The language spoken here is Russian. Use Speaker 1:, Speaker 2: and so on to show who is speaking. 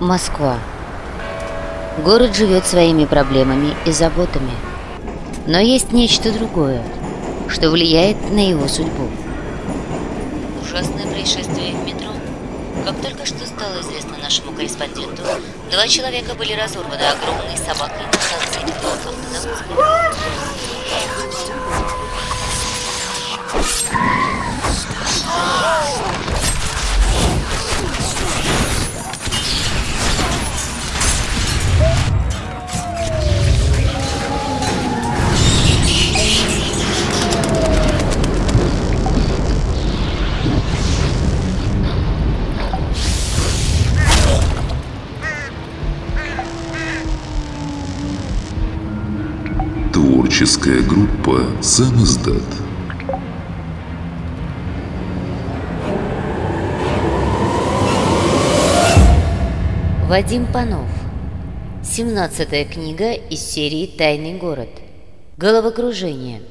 Speaker 1: Москва. Город живет своими проблемами и заботами. Но есть нечто другое, что влияет на его судьбу.
Speaker 2: Ужасное происшествие в метро. Как только что стало известно нашему корреспонденту, два человека были разорваны огромной собакой на станции автозаводской.
Speaker 3: Творческая группа «Сам издат».
Speaker 1: Вадим Панов. 17 книга из серии «Тайный город». Головокружение.